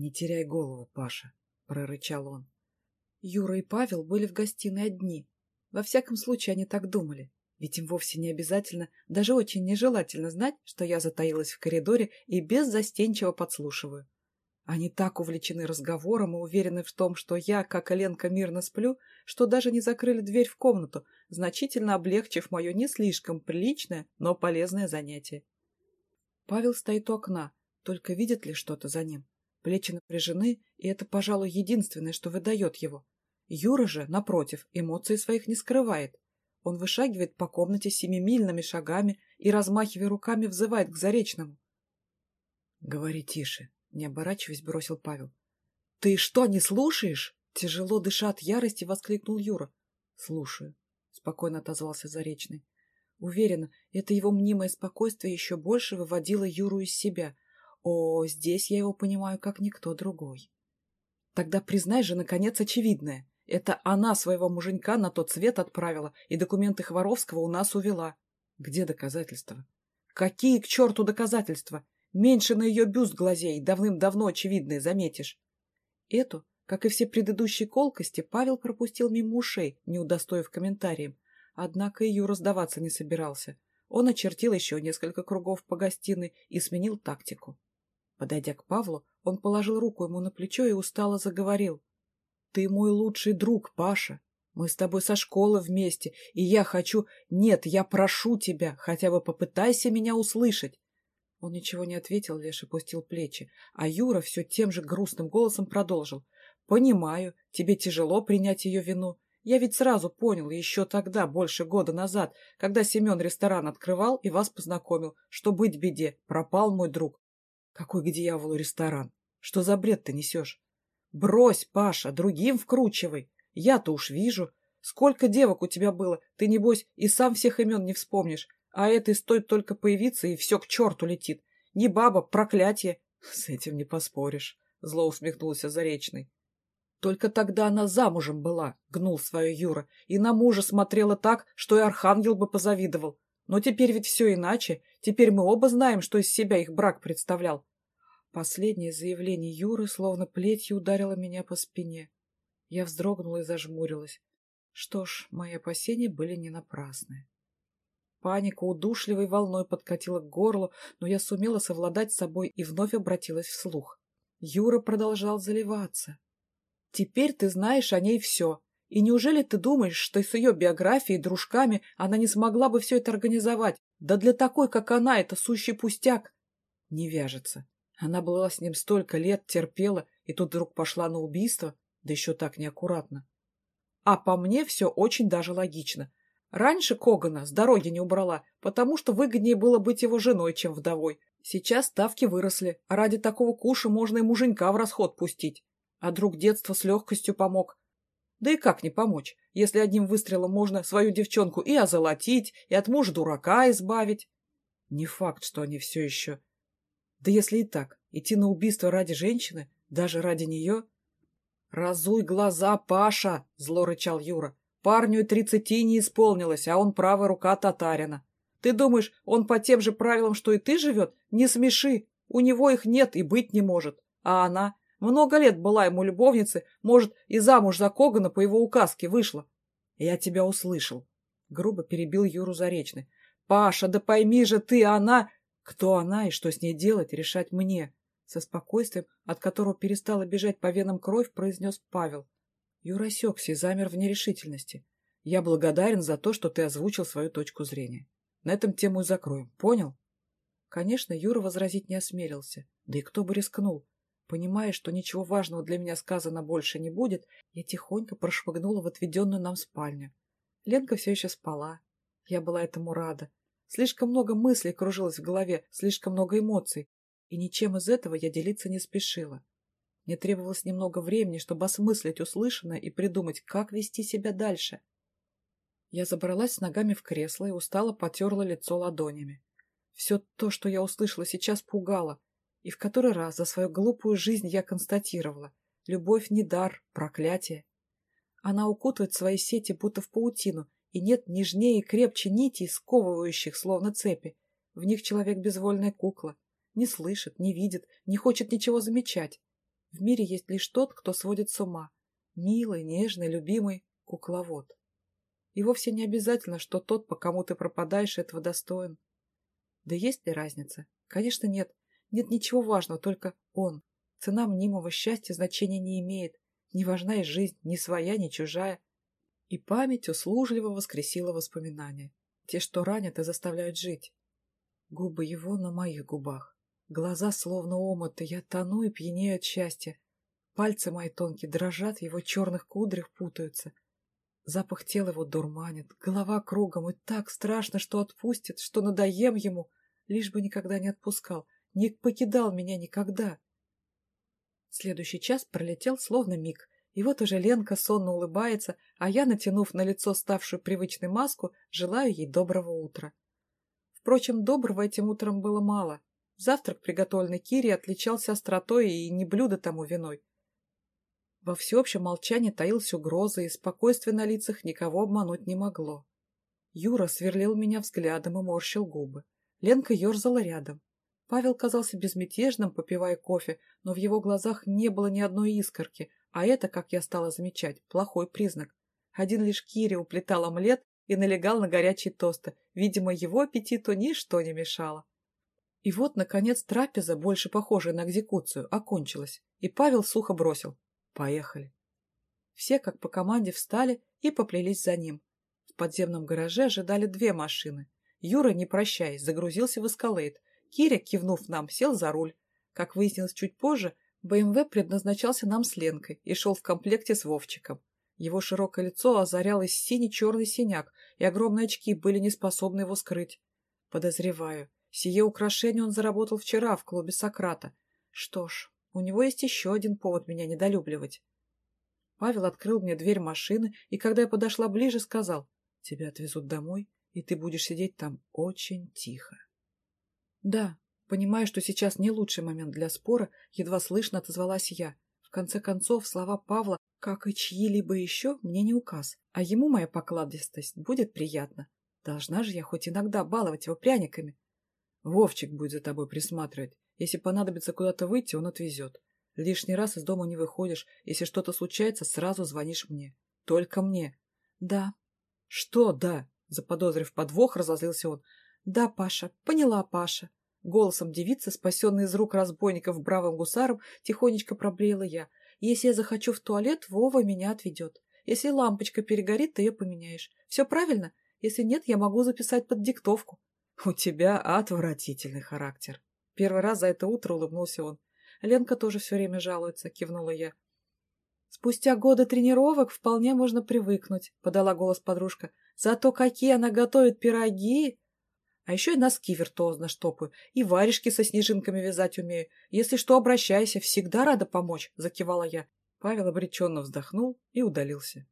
Не теряй голову, Паша, — прорычал он. Юра и Павел были в гостиной одни. Во всяком случае, они так думали. Ведь им вовсе не обязательно, даже очень нежелательно знать, что я затаилась в коридоре и беззастенчиво подслушиваю. Они так увлечены разговором и уверены в том, что я, как Ленка, мирно сплю, что даже не закрыли дверь в комнату, значительно облегчив мое не слишком приличное, но полезное занятие. Павел стоит у окна, только видит ли что-то за ним. Плечи напряжены, и это, пожалуй, единственное, что выдает его. Юра же, напротив, эмоций своих не скрывает. Он вышагивает по комнате семимильными шагами и, размахивая руками, взывает к Заречному. — Говори тише, — не оборачиваясь, бросил Павел. — Ты что, не слушаешь? — тяжело дыша от ярости, воскликнул Юра. — Слушаю, — спокойно отозвался Заречный. Уверена, это его мнимое спокойствие еще больше выводило Юру из себя. О, здесь я его понимаю, как никто другой. Тогда признай же, наконец, очевидное. Это она своего муженька на тот свет отправила и документы Хворовского у нас увела. Где доказательства? Какие к черту доказательства? Меньше на ее бюст глазей, давным-давно очевидные, заметишь. Эту, как и все предыдущие колкости, Павел пропустил мимо ушей, не удостоив комментарием. Однако и Юра сдаваться не собирался. Он очертил еще несколько кругов по гостиной и сменил тактику. Подойдя к Павлу, он положил руку ему на плечо и устало заговорил. Ты мой лучший друг, Паша. Мы с тобой со школы вместе, и я хочу... Нет, я прошу тебя, хотя бы попытайся меня услышать. Он ничего не ответил, лишь опустил плечи, а Юра все тем же грустным голосом продолжил. «Понимаю, тебе тяжело принять ее вину. Я ведь сразу понял, еще тогда, больше года назад, когда Семен ресторан открывал и вас познакомил, что быть беде, пропал мой друг. Какой к дьяволу ресторан? Что за бред ты несешь? Брось, Паша, другим вкручивай. Я-то уж вижу. Сколько девок у тебя было, ты, небось, и сам всех имен не вспомнишь. А этой стоит только появиться, и все к черту летит. Не баба, проклятие. С этим не поспоришь, — зло усмехнулся Заречный. Только тогда она замужем была, — гнул свою Юра, и на мужа смотрела так, что и архангел бы позавидовал. Но теперь ведь все иначе. Теперь мы оба знаем, что из себя их брак представлял. Последнее заявление Юры словно плетью ударило меня по спине. Я вздрогнула и зажмурилась. Что ж, мои опасения были не напрасны. Паника удушливой волной подкатила к горлу, но я сумела совладать с собой и вновь обратилась вслух. Юра продолжал заливаться. «Теперь ты знаешь о ней все. И неужели ты думаешь, что с ее биографией и дружками она не смогла бы все это организовать? Да для такой, как она, это сущий пустяк!» «Не вяжется. Она была с ним столько лет, терпела, и тут вдруг пошла на убийство, да еще так неаккуратно. А по мне все очень даже логично. Раньше Когана с дороги не убрала, потому что выгоднее было быть его женой, чем вдовой. Сейчас ставки выросли, а ради такого куша можно и муженька в расход пустить. А друг детства с легкостью помог. Да и как не помочь, если одним выстрелом можно свою девчонку и озолотить, и от мужа дурака избавить? Не факт, что они все еще да если и так, идти на убийство ради женщины, даже ради нее... — Разуй глаза, Паша! — зло рычал Юра. — Парню тридцати не исполнилось, а он правая рука татарина. Ты думаешь, он по тем же правилам, что и ты живет? Не смеши! У него их нет и быть не может. А она много лет была ему любовницей, может, и замуж за Когана по его указке вышла. Я тебя услышал. Грубо перебил Юру Заречный. Паша, да пойми же ты, она... Кто она и что с ней делать, решать мне. Со спокойствием, от которого перестала бежать по венам кровь, произнес Павел. Юра осекся и замер в нерешительности. Я благодарен за то, что ты озвучил свою точку зрения. На этом тему и закроем. Понял? Конечно, Юра возразить не осмелился. Да и кто бы рискнул. Понимая, что ничего важного для меня сказано больше не будет, я тихонько прошмыгнула в отведенную нам спальню. Ленка все еще спала. Я была этому рада. Слишком много мыслей кружилось в голове, слишком много эмоций, и ничем из этого я делиться не спешила. Мне требовалось немного времени, чтобы осмыслить услышанное и придумать, как вести себя дальше. Я забралась с ногами в кресло и устало потерла лицо ладонями. Все то, что я услышала сейчас, пугало, и в который раз за свою глупую жизнь я констатировала. Любовь не дар, проклятие. Она укутывает свои сети, будто в паутину, и нет нежнее и крепче нитей, сковывающих, словно цепи. В них человек безвольная кукла. Не слышит, не видит, не хочет ничего замечать. В мире есть лишь тот, кто сводит с ума. Милый, нежный, любимый кукловод. И вовсе не обязательно, что тот, по кому ты пропадаешь, этого достоин. Да есть ли разница? Конечно, нет. Нет ничего важного, только он. Цена мнимого счастья значения не имеет. Не важна и жизнь, ни своя, ни чужая. И память услужливо воскресила воспоминания. Те, что ранят и заставляют жить. Губы его на моих губах. Глаза словно омыты, я тону и пьянею от счастья. Пальцы мои тонкие дрожат, его черных кудрях путаются. Запах тела его дурманит, голова кругом, и так страшно, что отпустит, что надоем ему, лишь бы никогда не отпускал, не покидал меня никогда. Следующий час пролетел словно миг, и вот уже Ленка сонно улыбается, а я, натянув на лицо ставшую привычной маску, желаю ей доброго утра. Впрочем, доброго этим утром было мало. Завтрак, приготовленный Кире, отличался остротой и не блюдо тому виной. Во всеобщем молчании таилась угроза, и спокойствие на лицах никого обмануть не могло. Юра сверлил меня взглядом и морщил губы. Ленка ерзала рядом. Павел казался безмятежным, попивая кофе, но в его глазах не было ни одной искорки, а это, как я стала замечать, плохой признак. Один лишь Кири уплетал омлет и налегал на горячие тосты. Видимо, его аппетиту ничто не мешало. И вот, наконец, трапеза, больше похожая на экзекуцию, окончилась, и Павел сухо бросил. Поехали. Все, как по команде, встали и поплелись за ним. В подземном гараже ожидали две машины. Юра, не прощаясь, загрузился в эскалейт. Киря, кивнув нам, сел за руль. Как выяснилось чуть позже, БМВ предназначался нам с Ленкой и шел в комплекте с Вовчиком. Его широкое лицо озарялось синий-черный синяк, и огромные очки были не способны его скрыть. Подозреваю, сие украшение он заработал вчера в клубе Сократа. Что ж, у него есть еще один повод меня недолюбливать. Павел открыл мне дверь машины, и когда я подошла ближе, сказал, «Тебя отвезут домой, и ты будешь сидеть там очень тихо». «Да, понимая, что сейчас не лучший момент для спора, едва слышно отозвалась я. В конце концов, слова Павла, как и чьи-либо еще, мне не указ, а ему моя покладистость будет приятна. Должна же я хоть иногда баловать его пряниками. Вовчик будет за тобой присматривать. Если понадобится куда-то выйти, он отвезет. Лишний раз из дома не выходишь. Если что-то случается, сразу звонишь мне. Только мне. Да. Что «да»? Заподозрив подвох, разозлился он. Да, Паша. Поняла, Паша. Голосом девицы, спасенной из рук разбойников бравым гусаром, тихонечко проблеяла я. Если я захочу в туалет, Вова меня отведет. Если лампочка перегорит, ты ее поменяешь. Все правильно? Если нет, я могу записать под диктовку. У тебя отвратительный характер. Первый раз за это утро улыбнулся он. Ленка тоже все время жалуется, кивнула я. Спустя годы тренировок вполне можно привыкнуть, подала голос подружка. Зато какие она готовит пироги! А еще и носки виртуозно штопаю, и варежки со снежинками вязать умею. Если что, обращайся, всегда рада помочь, закивала я. Павел обреченно вздохнул и удалился.